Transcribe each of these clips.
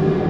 you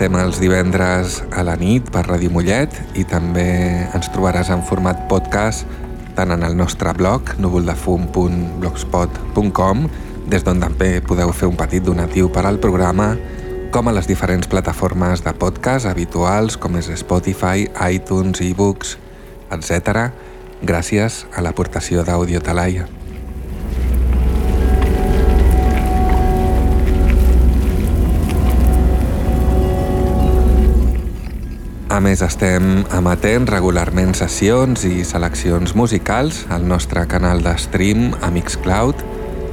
Emetem els divendres a la nit per Ràdio Mollet i també ens trobaràs en format podcast tant en el nostre blog núvoldefum.blogspot.com des d'on també podeu fer un petit donatiu per al programa com a les diferents plataformes de podcast habituals com és Spotify, iTunes, ebooks, etc. gràcies a l'aportació d'Audio Talaia. Més, estem emetent regularment sessions i seleccions musicals al nostre canal de stream a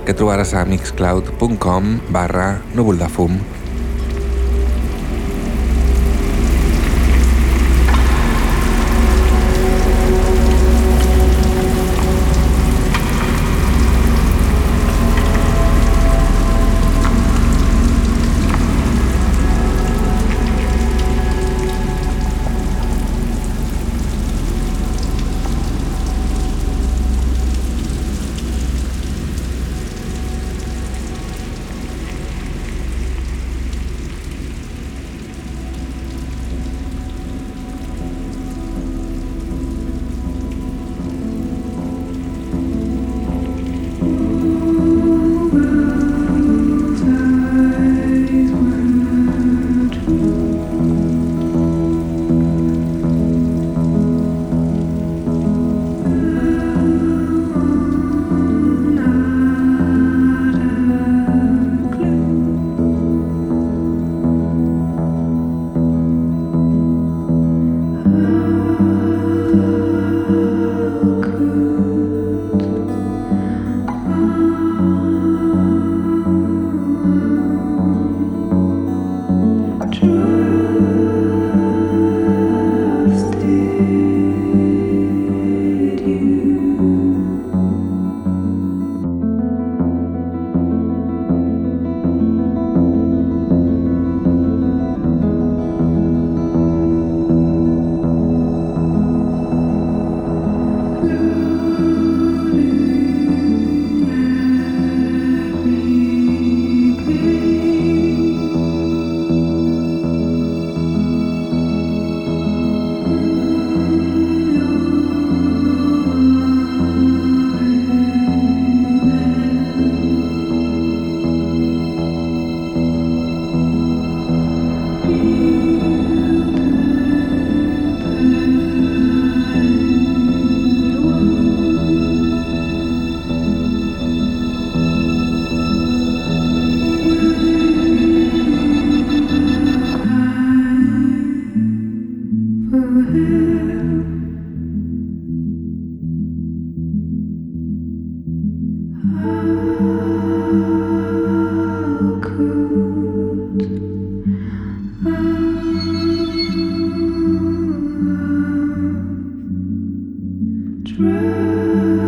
que trobaràs a mixcloud.com barra núvol de fum. Hem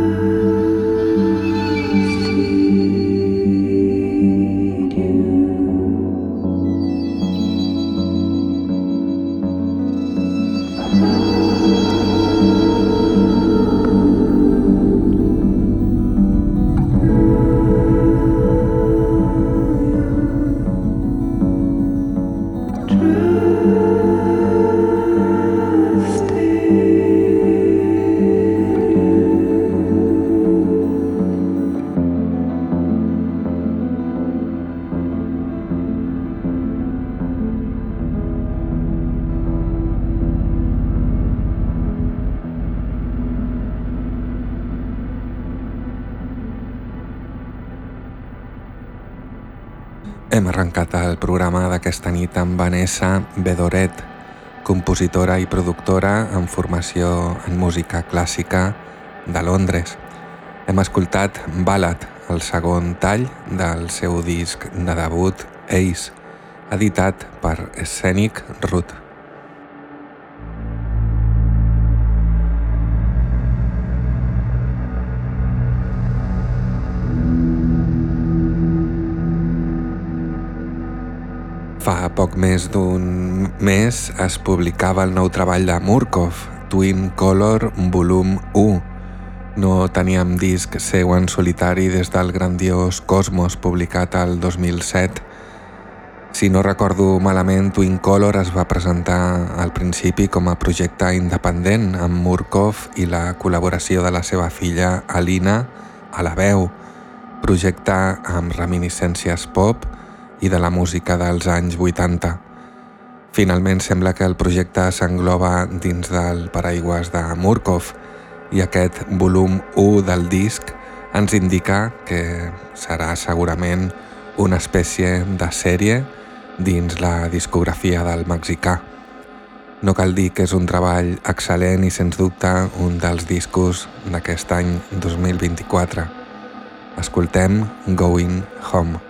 d'aquesta nit amb Vanessa Bedoret, compositora i productora amb formació en música clàssica de Londres. Hem escoltat Ballad, el segon tall del seu disc de debut Ace, editat per Scenic Root. Més d'un mes es publicava el nou treball de Murkov, Twin Color Volum 1. No teníem disc seu en solitari des del grandiós Cosmos publicat al 2007. Si no recordo malament, Twin Color es va presentar al principi com a projecte independent amb Murkov i la col·laboració de la seva filla Alina a la veu, projecte amb reminiscències pop i de la música dels anys 80. Finalment sembla que el projecte s'engloba dins del paraigües de Murkov i aquest volum 1 del disc ens indica que serà segurament una espècie de sèrie dins la discografia del mexicà. No cal dir que és un treball excel·lent i sens dubte un dels discos d'aquest any 2024. Escoltem Going Home.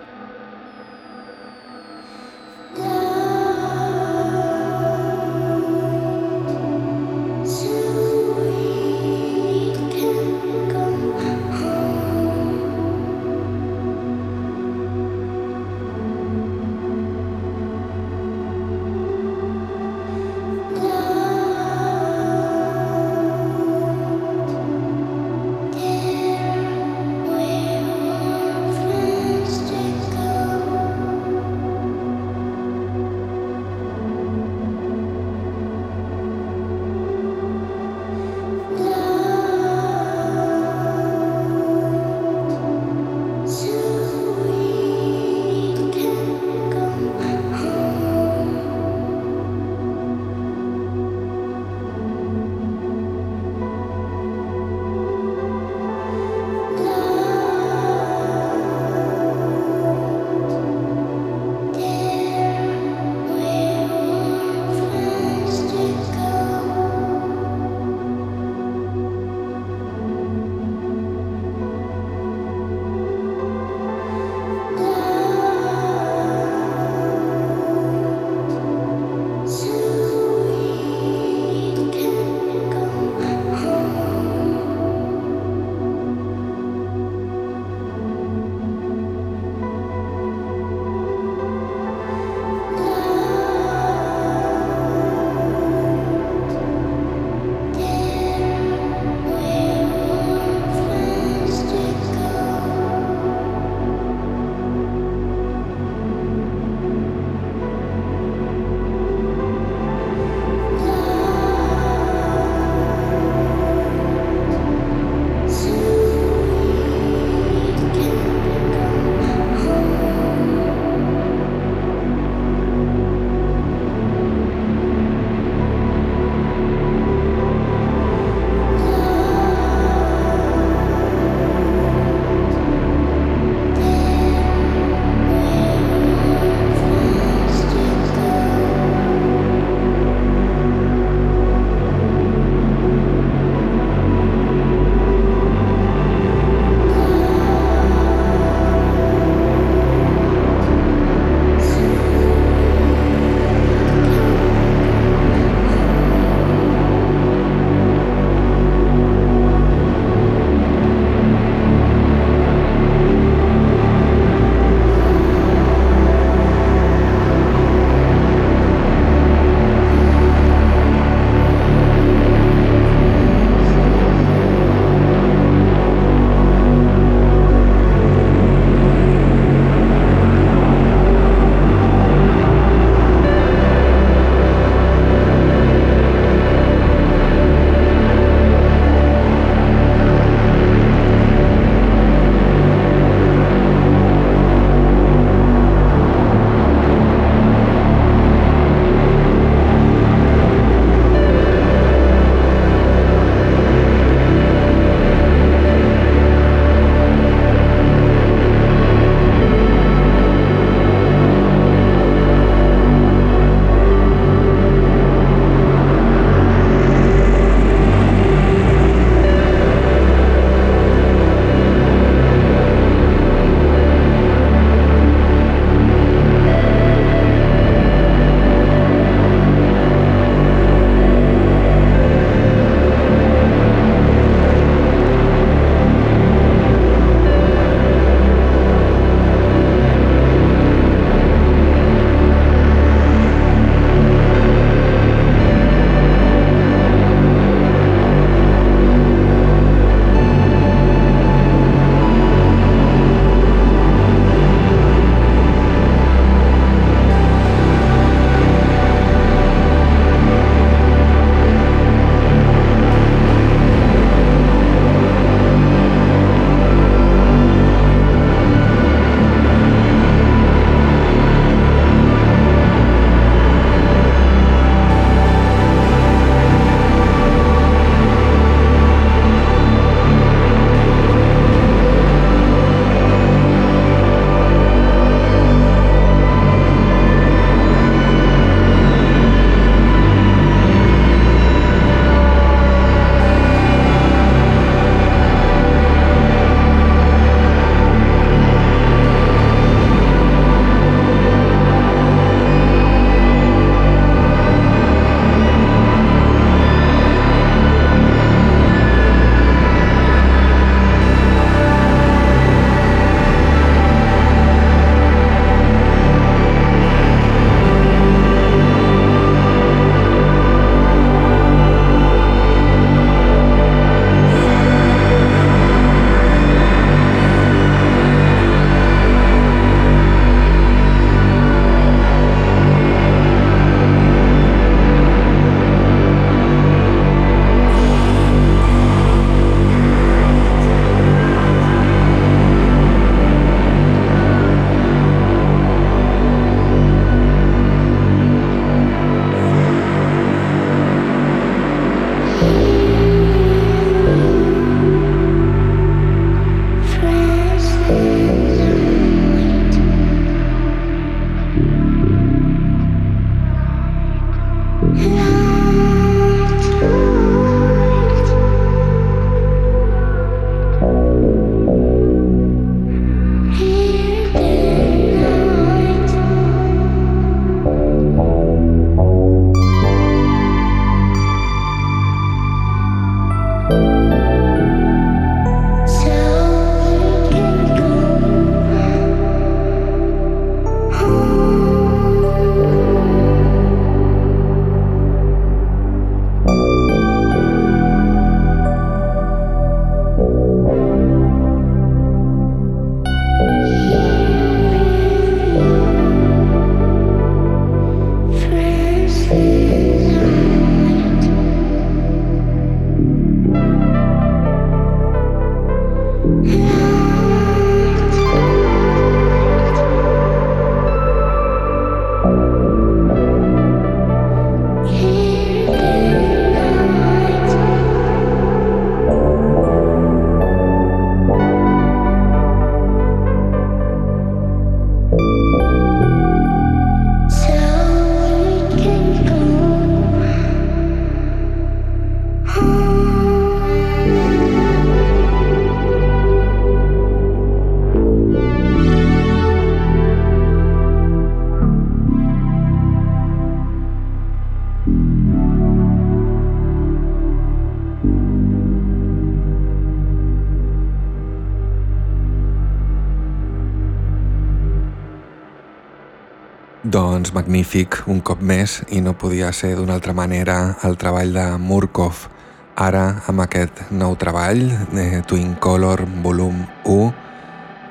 Magnífic, un cop més, i no podia ser d'una altra manera el treball de Murkov, ara amb aquest nou treball, de Twin Color Volum 1,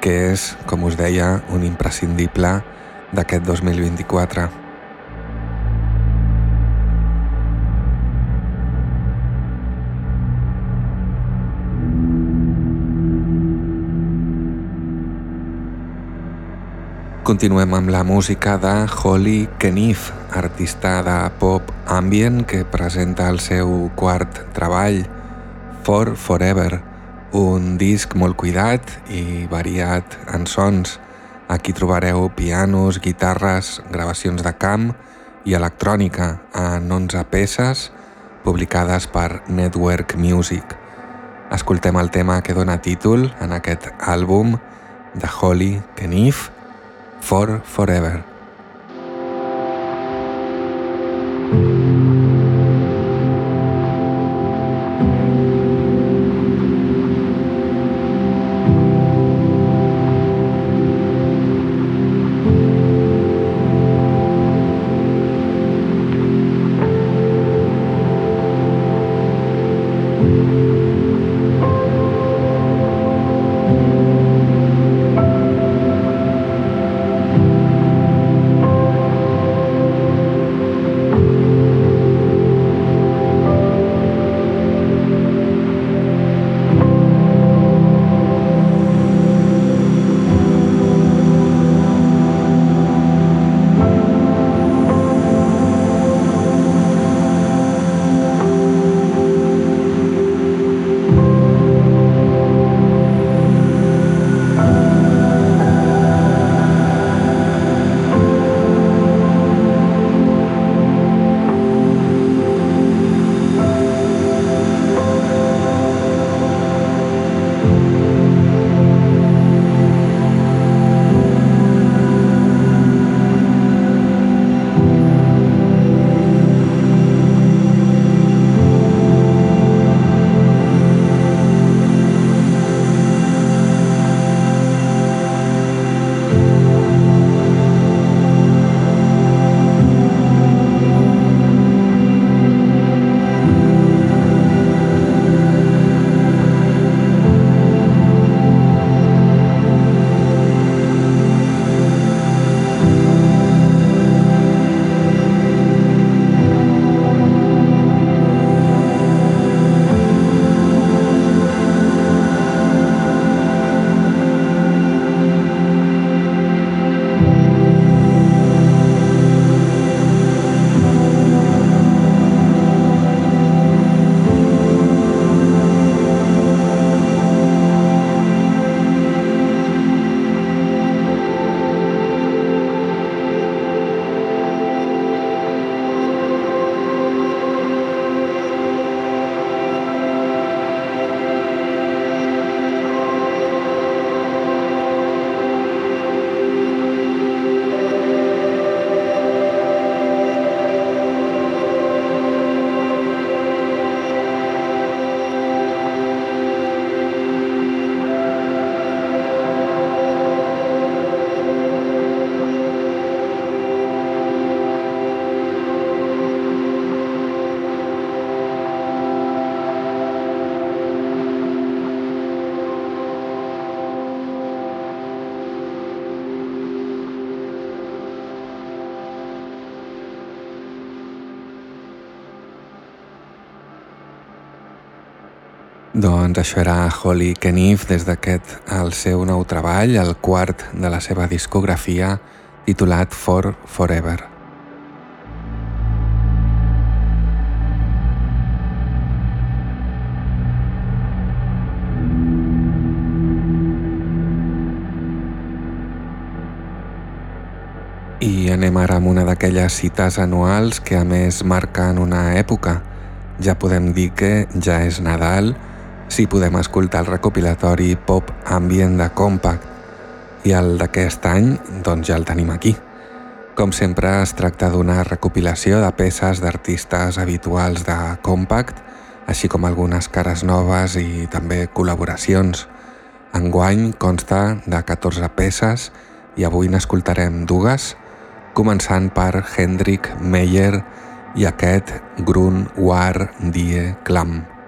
que és, com us deia, un imprescindible d'aquest 2024. Continuem amb la música de Holly Kniff, artista de pop ambient que presenta el seu quart treball, For Forever, un disc molt cuidat i variat en sons. Aquí trobareu pianos, guitarres, gravacions de camp i electrònica en 11 peces publicades per Network Music. Escoltem el tema que dona títol en aquest àlbum de Holly Kniff, for forever. Doncs això era Holly Kniff des d'aquest el seu nou treball, el quart de la seva discografia, titulat For Forever. I anem ara amb una d'aquelles cites anuals que a més marquen una època. Ja podem dir que ja és Nadal si podem escoltar el recopilatori Pop Ambient de Compact i el d'aquest any doncs ja el tenim aquí. Com sempre es tracta d'una recopilació de peces d'artistes habituals de Compact, així com algunes cares noves i també col·laboracions. Enguany consta de 14 peces i avui n'escoltarem dues, començant per Hendrik Meyer i aquest Grun War Die Klam.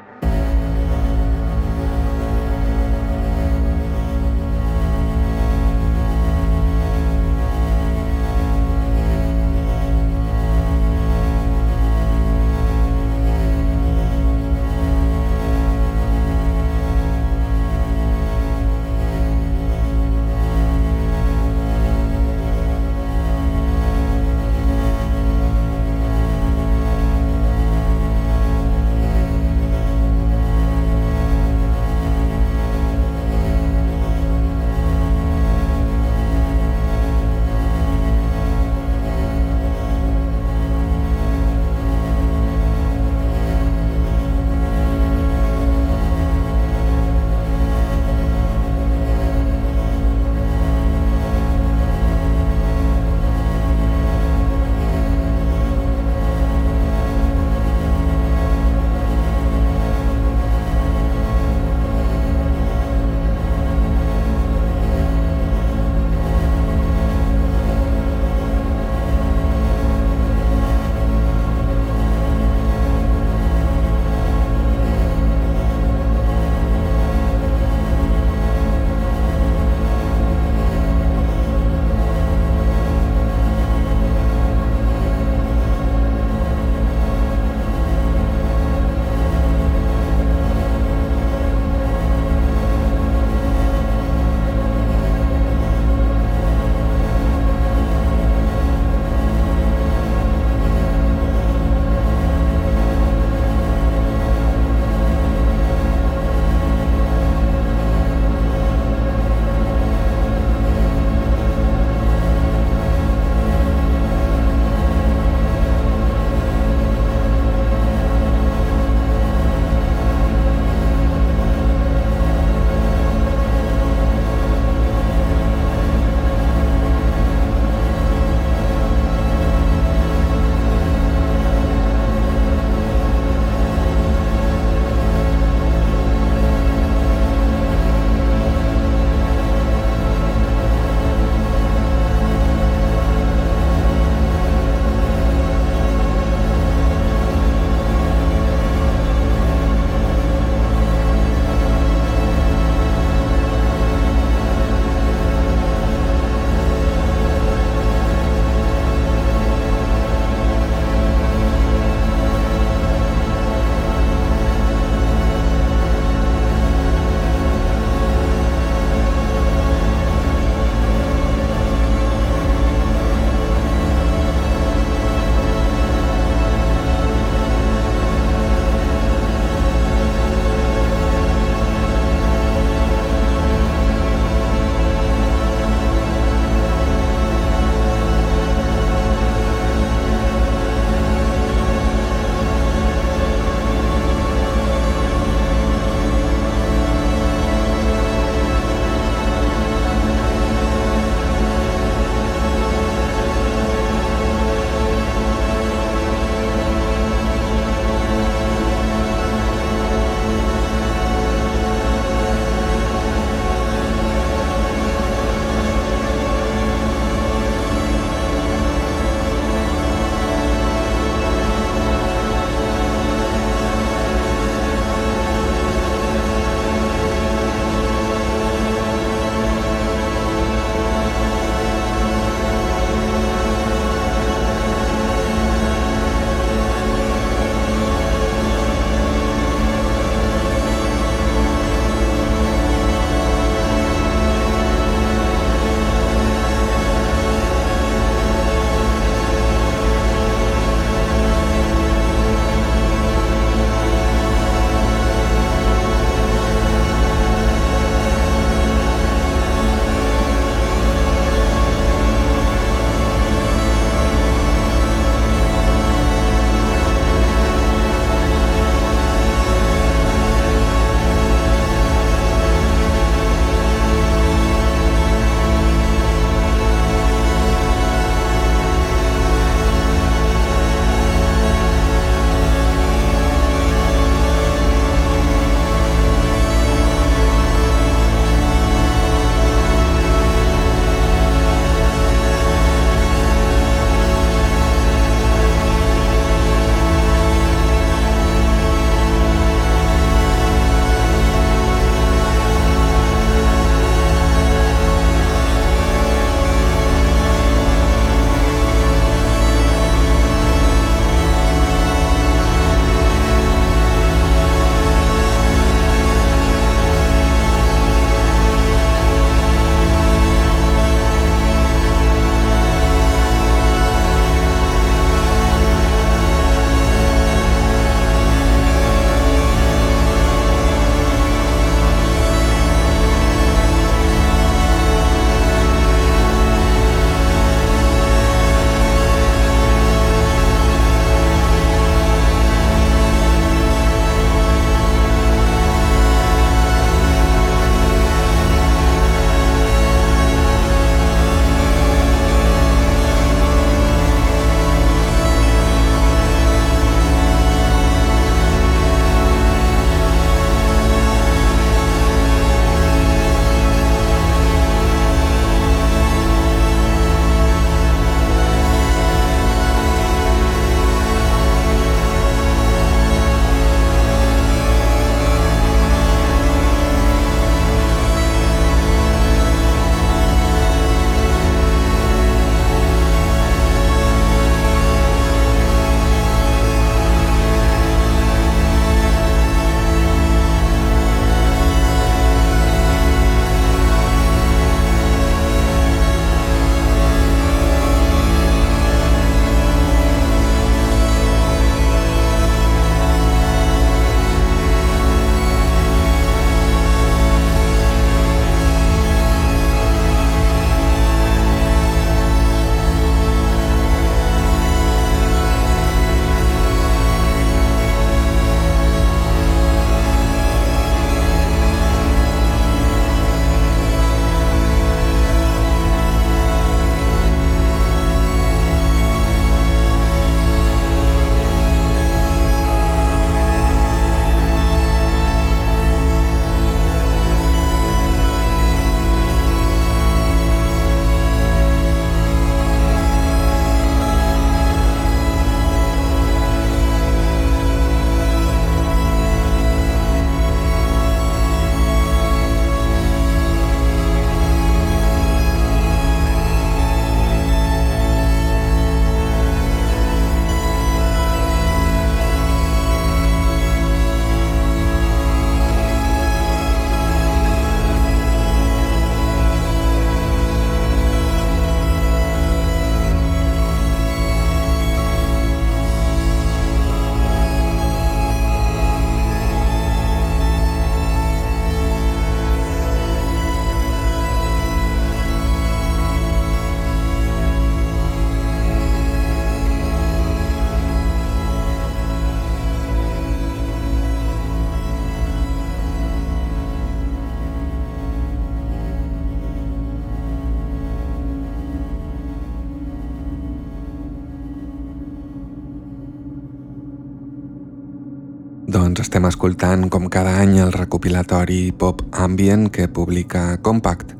Escoltant com cada any el recopilatori Pop Ambient que publica Compact.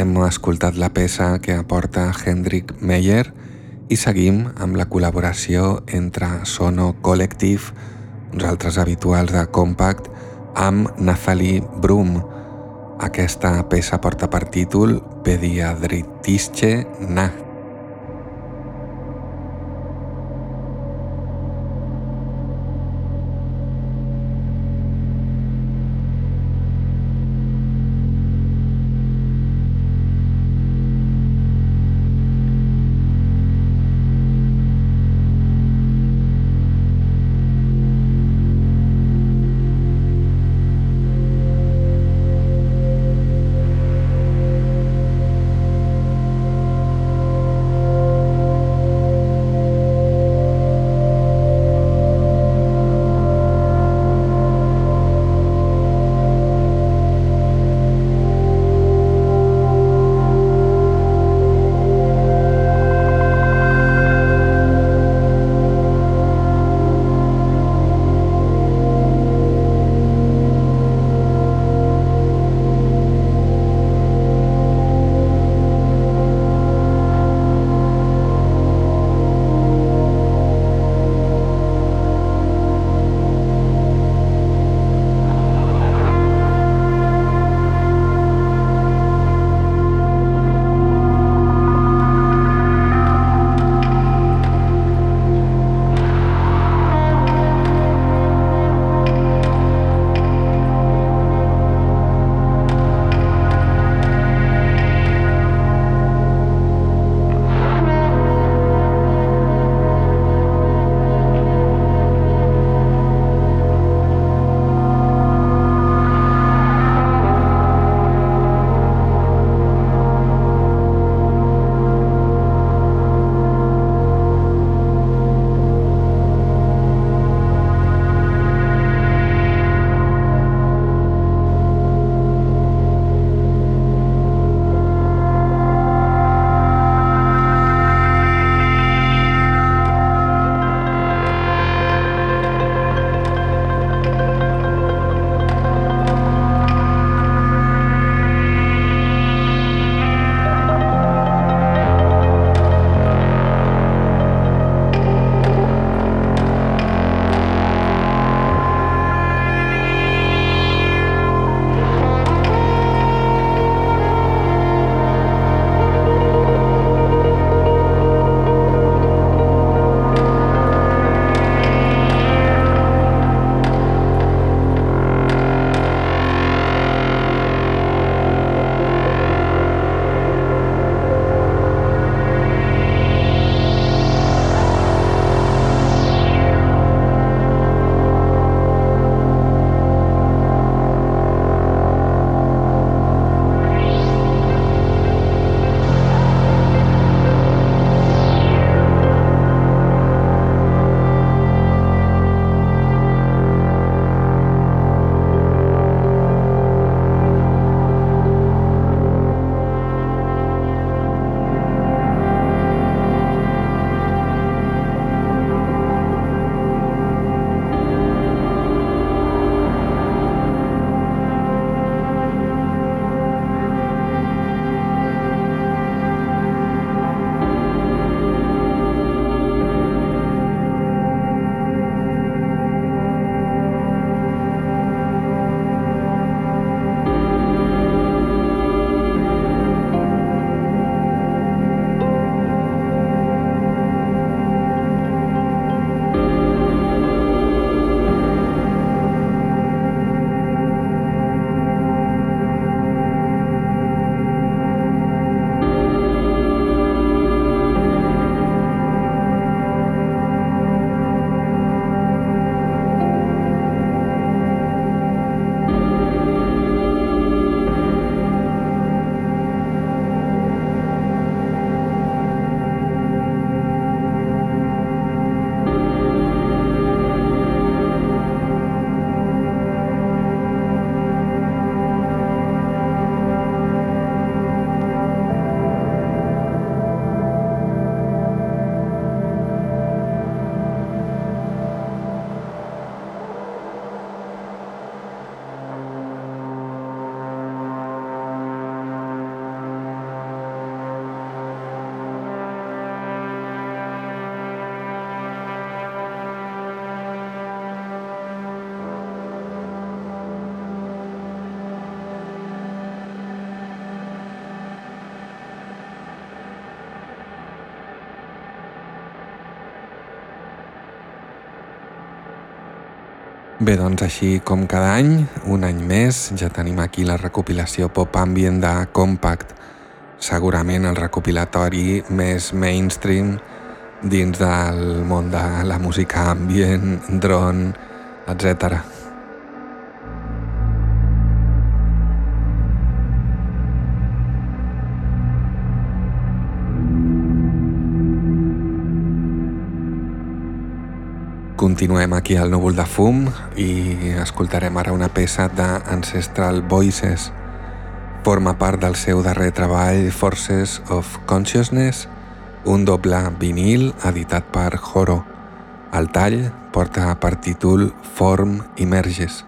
Hem escoltat la peça que aporta Hendrik Meyer i seguim amb la col·laboració entre Sono Collective, uns altres habituals de Compact, amb Nathalie Brum. Aquesta peça porta per títol Pediadritische Nacht. Bé, doncs així com cada any, un any més, ja tenim aquí la recopilació pop ambient de Compact, segurament el recopilatori més mainstream dins del món de la música ambient, drone, etc. Continuem aquí al núvol de fum i escoltarem ara una peça d'Ancestral Voices. Forma part del seu darrer treball Forces of Consciousness, un doble vinil editat per Horo. El tall porta per títol Form Emerges.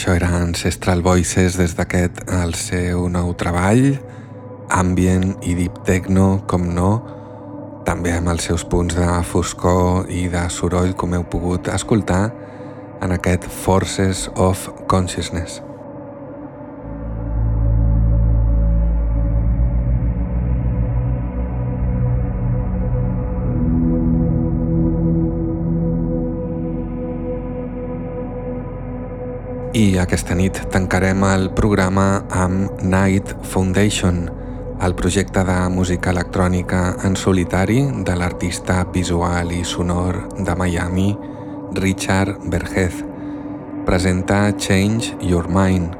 Això era Ancestral Voices des d'aquest el seu nou treball, ambient i deep techno, com no, també amb els seus punts de foscor i de soroll com heu pogut escoltar en aquest Forces of Consciousness. I aquesta nit tancarem el programa amb Night Foundation, el projecte de música electrònica en solitari de l'artista visual i sonor de Miami, Richard Bergez. Presenta Change Your Mind,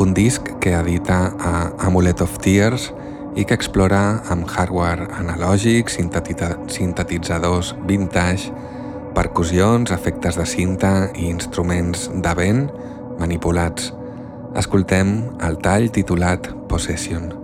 un disc que edita a Amulet of Tears i que explora amb hardware analògic, sintetitzadors vintage, percussions, efectes de cinta i instruments de vent manipulats. Escoltem el tall titulat Possession.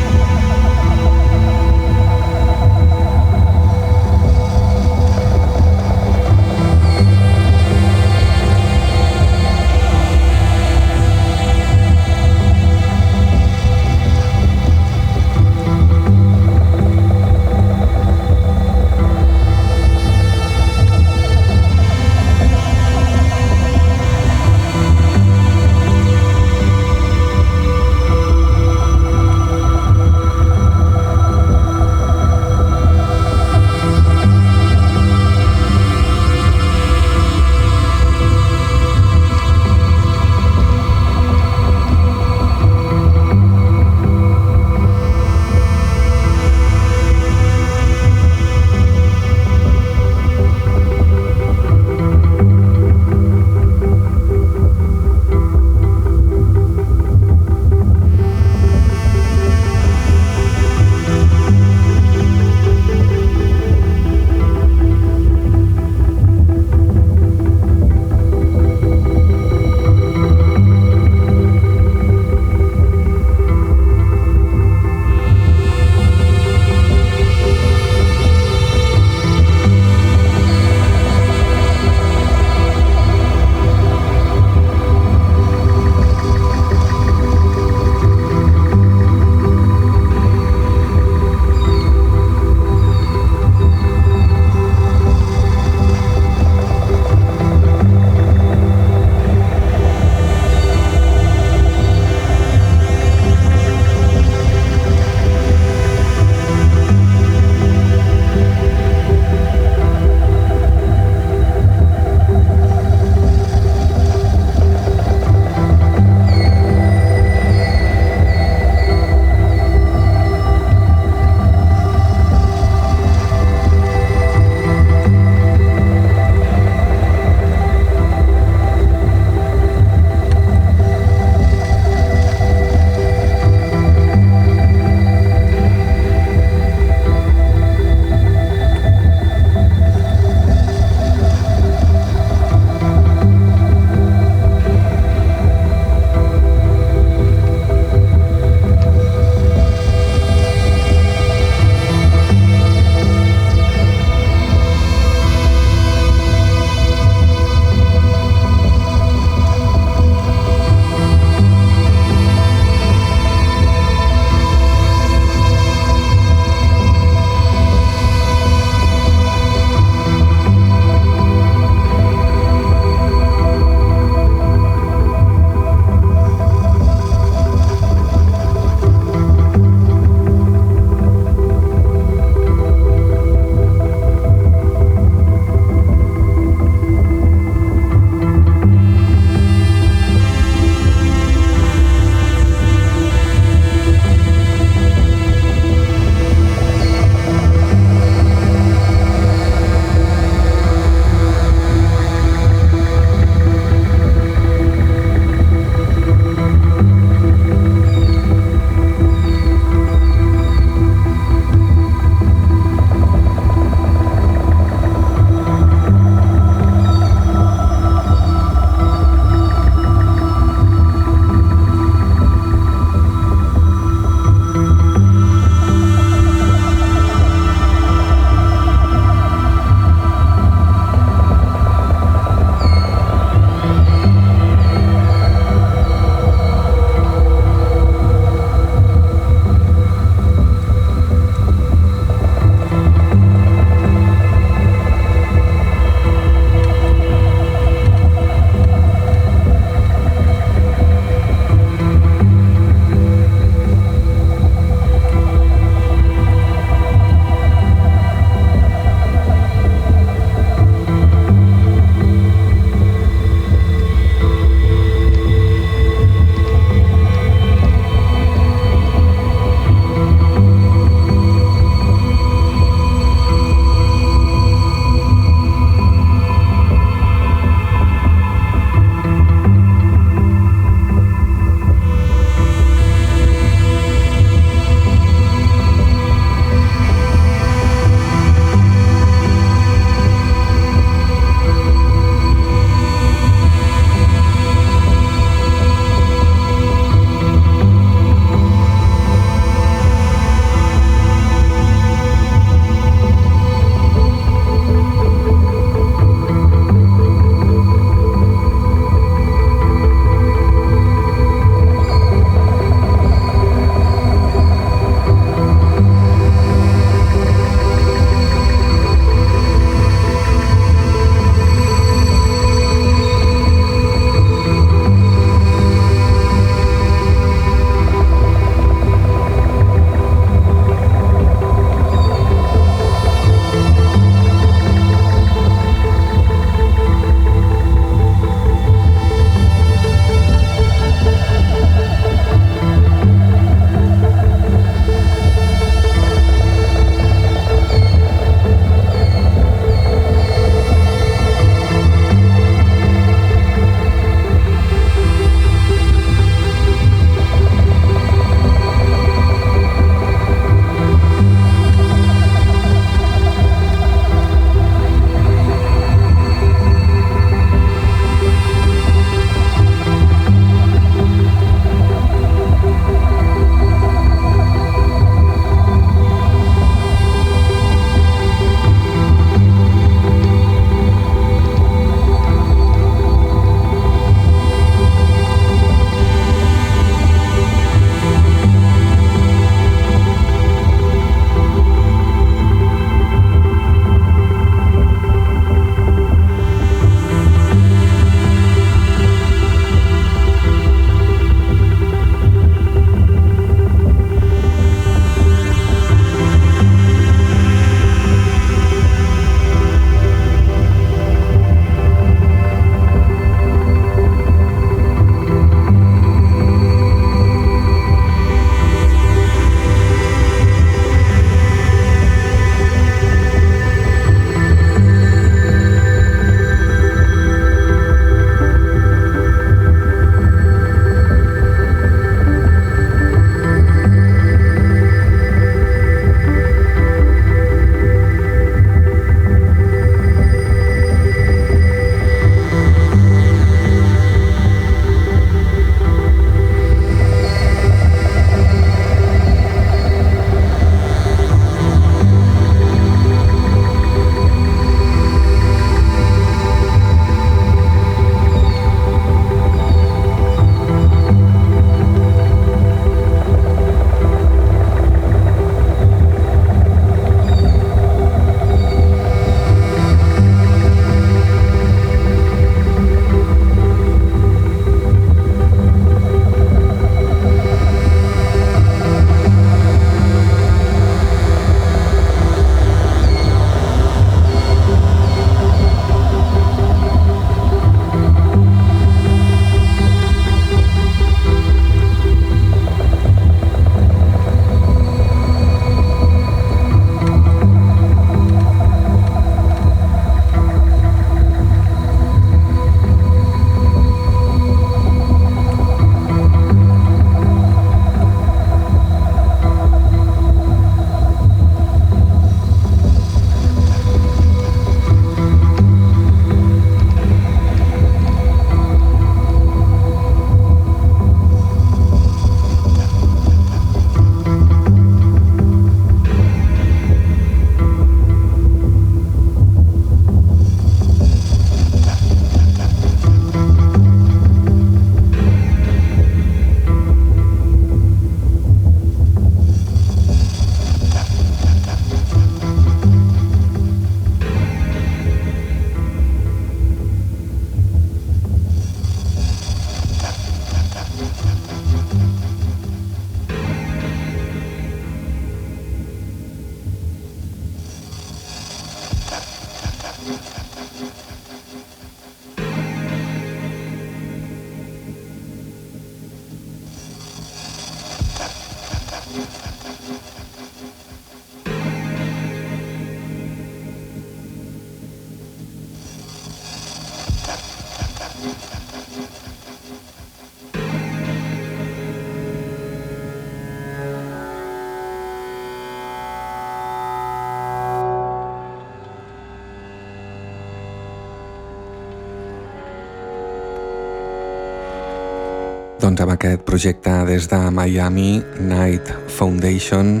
Doncs amb aquest projecte des de Miami, Night Foundation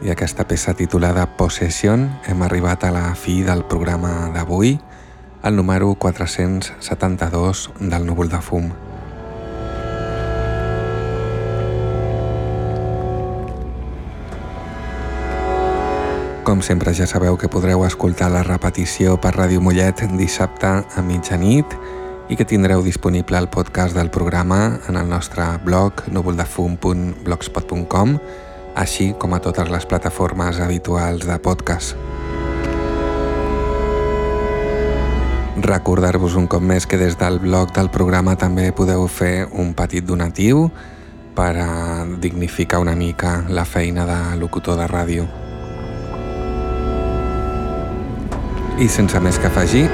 i aquesta peça titulada Possession hem arribat a la fi del programa d'avui, el número 472 del núvol de fum. Com sempre ja sabeu que podreu escoltar la repetició per Ràdio Mollet dissabte a mitjanit i i que tindreu disponible el podcast del programa en el nostre blog núvoldefum.blogspot.com així com a totes les plataformes habituals de podcast. Recordar-vos un cop més que des del blog del programa també podeu fer un petit donatiu per a dignificar una mica la feina de locutor de ràdio. I sense més que afegir,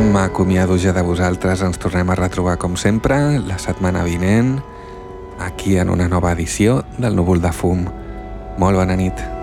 M'acomiado ja de vosaltres, ens tornem a retrobar com sempre la setmana vinent aquí en una nova edició del Núvol de Fum. Molt bona nit.